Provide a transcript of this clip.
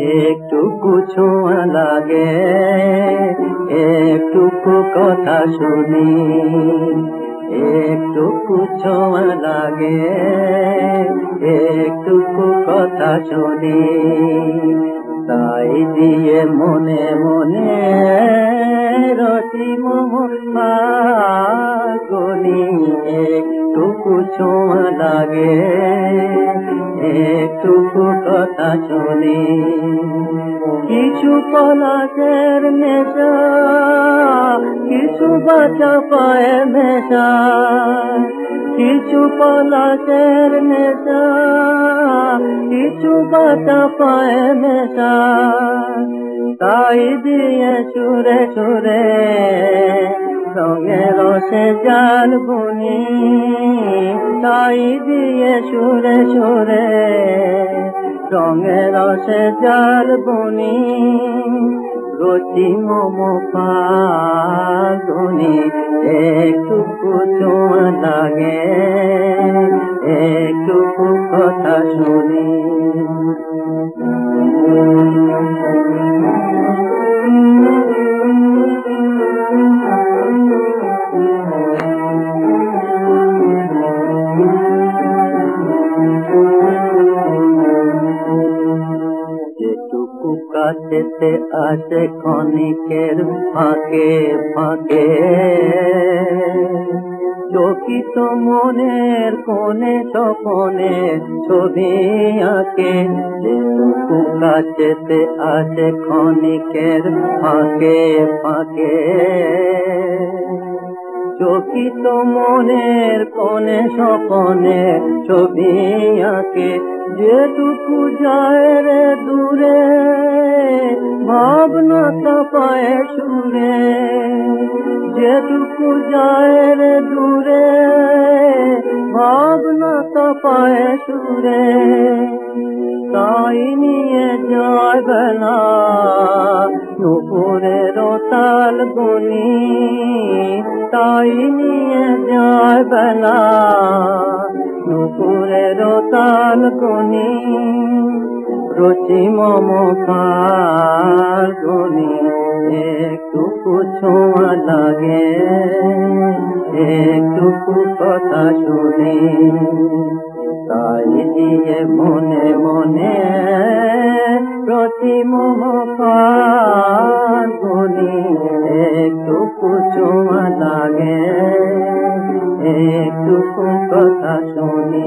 একটুকু ছোঁয়া লাগে, একটুকু কথা শুনি, একটুকু ছোঁয়া লাগে, একটুকু কথা শুনি। তাই দিয়ে মনে মনে রতি মোহনি একটুকু ছোঁয়া লাগে একটুকু কথা শুনি। কিছু পলাশের নেশা, কিছু বাচ্চা পায় নেশা। কিছু পলাশের নেশা, কিছু বাচ্চা পায় নেশা। তাই দিয়ে সুরে সুরে রঙে রসে জাল বুনি, তাই দিয়ে সুরে সুরে রঙে রসে জাল বুনি, রচি মম পাগুনি একটুকু চোয়া লাগে, একটুকু কথা শুনি। আছে আসে ক্ষণিকের ফাঁকে ফাঁকে। চকিত মনের কোণে তপনে ছবি আঁকে। কাছেতে আসে ক্ষণিকের ফাঁকে ফাঁকে। চকিত মনের কোণে স্বপনে ছবি আঁকে। যেটুকু যায় রে দূরে, ভাবনা তপায় সুরে। যেটুকু যায় রে দূরে, ভাবনা তপায় সুরে। তাই নিয়ে যায় বেলা নুপুরের তাল গুনি তাই নিয়ে যায় বেলা। নুপুরের তাল গুনি, রচি মম গুনি একটুকু ছোঁয়া লাগে একটুকু কথা শুনি। তাই দিয়ে মনে মনে প্রতি মোহ একটু কথা শুনি